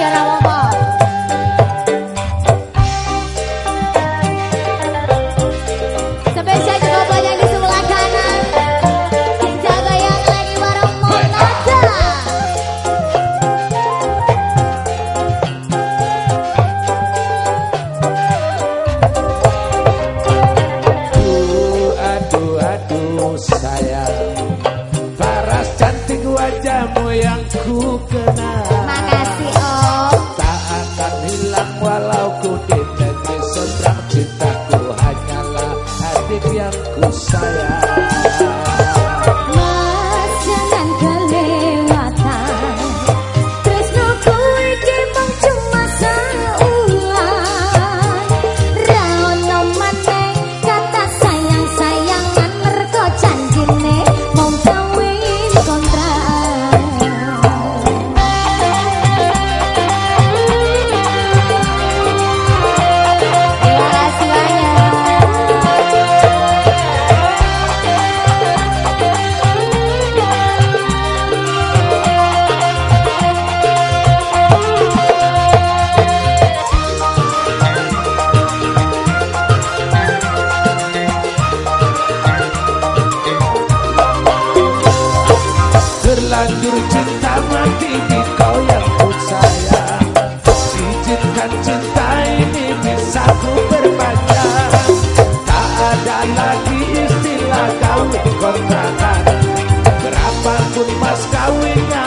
que la voz Terlanjur cinta mati di kau yang ku sayang Izinkan cinta ini bisa ku berpanjang Tak ada lagi istilah kawin kontrakan Berapapun mas kawinnya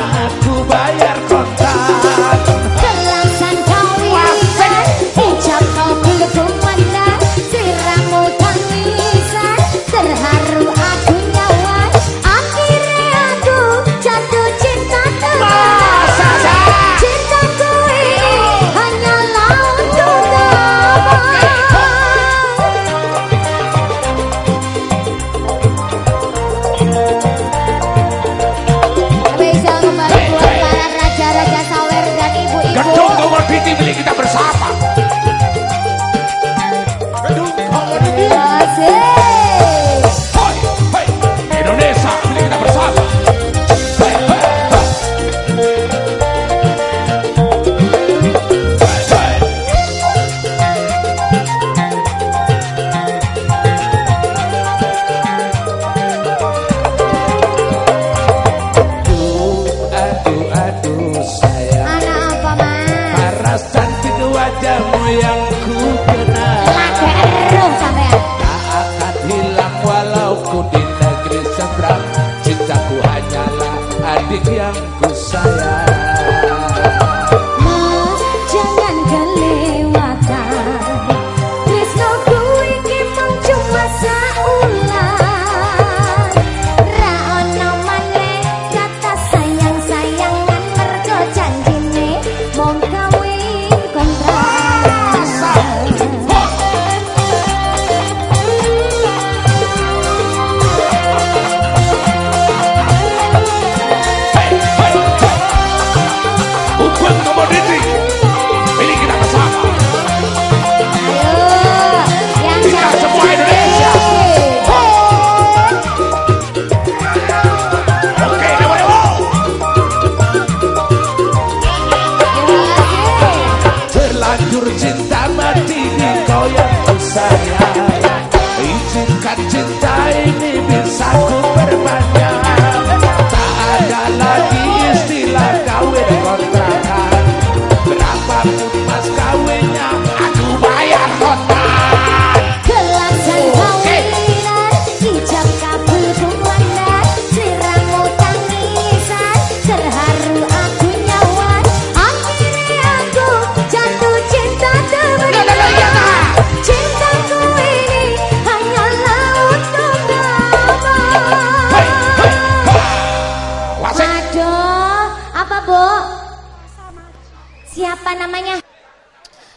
namanya?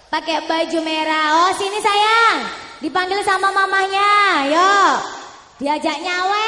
Pakai baju merah. Oh, sini sayang. Dipanggil sama mamanya yuk Diajak nyawe.